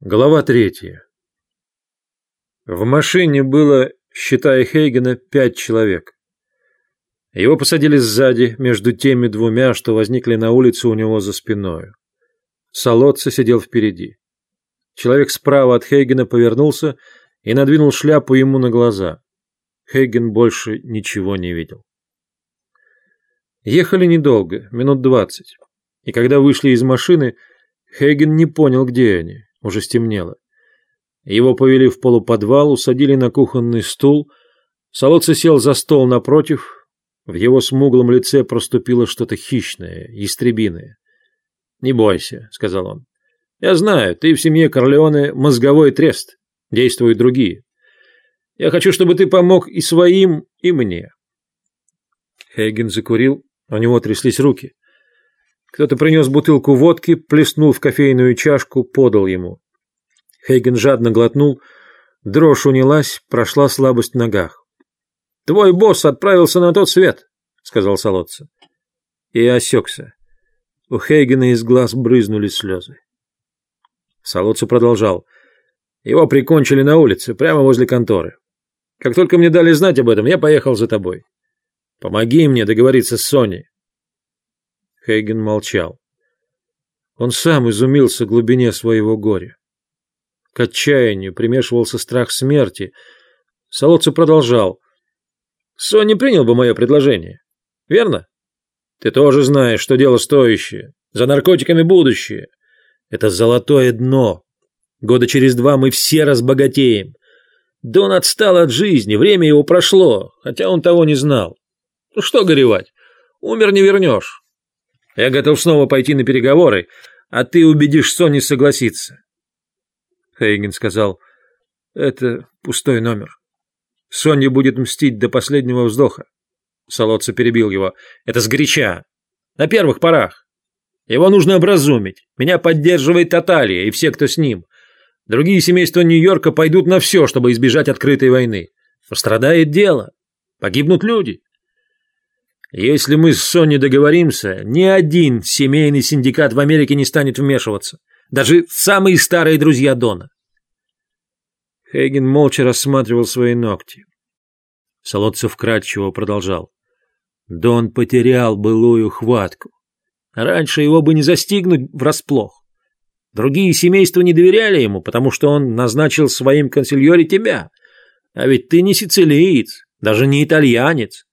Глава третья. В машине было, считая Хейгена, пять человек. Его посадили сзади, между теми двумя, что возникли на улице у него за спиной. Солодца сидел впереди. Человек справа от Хейгена повернулся и надвинул шляпу ему на глаза. Хейген больше ничего не видел. Ехали недолго, минут двадцать. И когда вышли из машины, Хейген не понял, где они. Уже стемнело. Его повели в полуподвал, усадили на кухонный стул. Солоца сел за стол напротив. В его смуглом лице проступило что-то хищное, истребиное. «Не бойся», — сказал он. «Я знаю, ты в семье Корлеоне мозговой трест. Действуют другие. Я хочу, чтобы ты помог и своим, и мне». Хейген закурил, у него тряслись руки. Кто-то принес бутылку водки, плеснул в кофейную чашку, подал ему. Хейген жадно глотнул, дрожь унялась, прошла слабость в ногах. «Твой босс отправился на тот свет», — сказал Солодца. И осекся. У Хейгена из глаз брызнули слезы. Солодца продолжал. «Его прикончили на улице, прямо возле конторы. Как только мне дали знать об этом, я поехал за тобой. Помоги мне договориться с Соней. Хейген молчал. Он сам изумился глубине своего горя. К отчаянию примешивался страх смерти. Солодцев продолжал. «Сони принял бы мое предложение. Верно? Ты тоже знаешь, что дело стоящее. За наркотиками будущее. Это золотое дно. Года через два мы все разбогатеем. Дон отстал от жизни, время его прошло, хотя он того не знал. Ну что горевать? Умер не вернешь. Я готов снова пойти на переговоры, а ты убедишь Сони согласиться. Хейген сказал, это пустой номер. Сони будет мстить до последнего вздоха. Солодца перебил его. Это сгоряча. На первых порах. Его нужно образумить. Меня поддерживает Таталия и все, кто с ним. Другие семейства Нью-Йорка пойдут на все, чтобы избежать открытой войны. Пострадает дело. Погибнут люди. Если мы с Сонни договоримся, ни один семейный синдикат в Америке не станет вмешиваться. Даже самые старые друзья Дона. Хейген молча рассматривал свои ногти. Солодцев кратчево продолжал. Дон потерял былую хватку. Раньше его бы не застигнуть врасплох. Другие семейства не доверяли ему, потому что он назначил своим консильоре тебя. А ведь ты не сицилиец, даже не итальянец.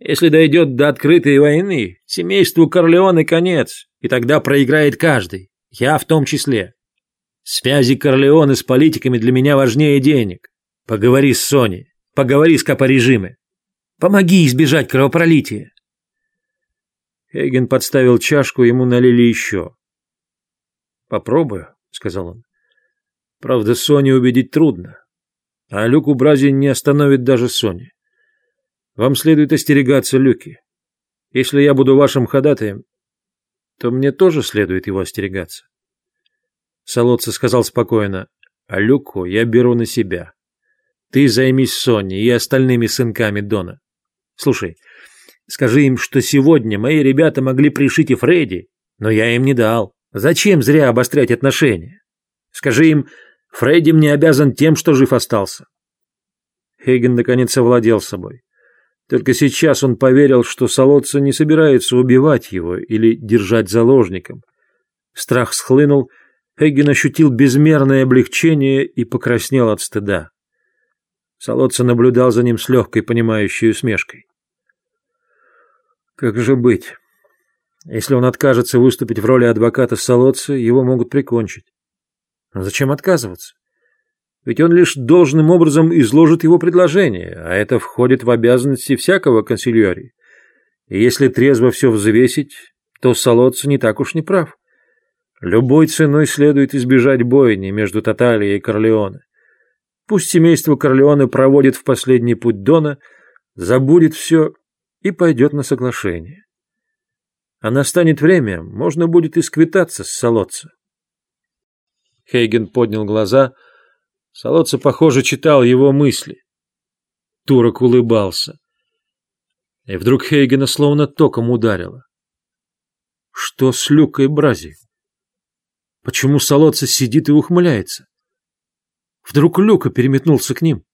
Если дойдет до открытой войны, семейству Корлеоне конец, и тогда проиграет каждый, я в том числе. Связи Корлеоне с политиками для меня важнее денег. Поговори с Соней, поговори с капорежимы. Помоги избежать кровопролития. Хейген подставил чашку, ему налили еще. «Попробую», — сказал он. «Правда, Соне убедить трудно, а Люку Брази не остановит даже Сони. Вам следует остерегаться Люки. Если я буду вашим ходатаем, то мне тоже следует его остерегаться. Солодца сказал спокойно, а Люку я беру на себя. Ты займись Соней и остальными сынками Дона. Слушай, скажи им, что сегодня мои ребята могли пришить и Фредди, но я им не дал. Зачем зря обострять отношения? Скажи им, Фредди мне обязан тем, что жив остался. Хейген наконец овладел собой. Только сейчас он поверил, что Солодца не собирается убивать его или держать заложником. Страх схлынул, Эггин ощутил безмерное облегчение и покраснел от стыда. Солодца наблюдал за ним с легкой понимающей усмешкой. Как же быть? Если он откажется выступить в роли адвоката Солодца, его могут прикончить. Но зачем отказываться? Ведь он лишь должным образом изложит его предложение, а это входит в обязанности всякого консильории. И если трезво все взвесить, то Солодца не так уж не прав. Любой ценой следует избежать бойни между Таталией и Корлеоне. Пусть семейство Корлеоне проводит в последний путь Дона, забудет все и пойдет на соглашение. А настанет время, можно будет исквитаться с Солодца. Хейген поднял глаза — Солодца, похоже, читал его мысли. Турок улыбался. И вдруг Хейгена словно током ударило. Что с Люкой Брази? Почему Солоца сидит и ухмыляется? Вдруг Люка переметнулся к ним.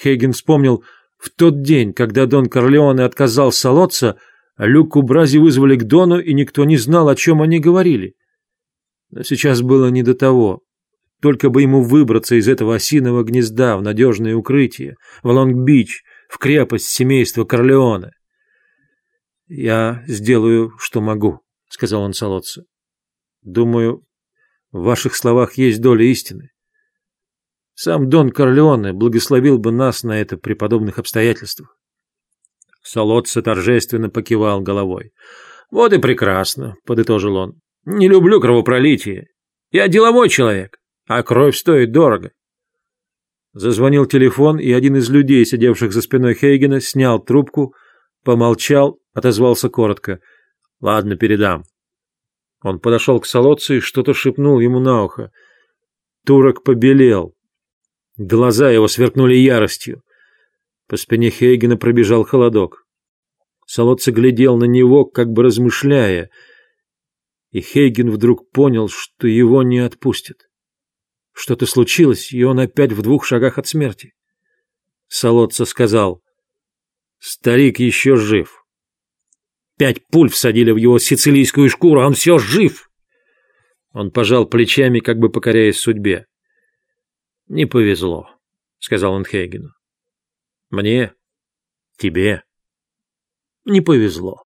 Хейген вспомнил, в тот день, когда Дон Корлеоне отказал Солоца, Люку Брази вызвали к Дону, и никто не знал, о чем они говорили. Но сейчас было не до того. Только бы ему выбраться из этого осиного гнезда в надежное укрытие, в Лонг-Бич, в крепость семейства Корлеоне. «Я сделаю, что могу», — сказал он Солоце. «Думаю, в ваших словах есть доля истины. Сам Дон Корлеоне благословил бы нас на это при подобных обстоятельствах. Солоца торжественно покивал головой. «Вот и прекрасно», — подытожил он. «Не люблю кровопролитие. Я деловой человек, а кровь стоит дорого». Зазвонил телефон, и один из людей, сидевших за спиной Хейгена, снял трубку, помолчал, отозвался коротко. «Ладно, передам». Он подошел к Солоцу и что-то шепнул ему на ухо. Турок побелел. Глаза его сверкнули яростью. По спине Хейгена пробежал холодок. Солоца глядел на него, как бы размышляя, и Хейген вдруг понял, что его не отпустят. Что-то случилось, и он опять в двух шагах от смерти. Солоца сказал, «Старик еще жив». Пять пуль всадили в его сицилийскую шкуру, он все жив. Он пожал плечами, как бы покоряясь судьбе. «Не повезло», — сказал он Хейгену. «Мне? Тебе?» «Не повезло».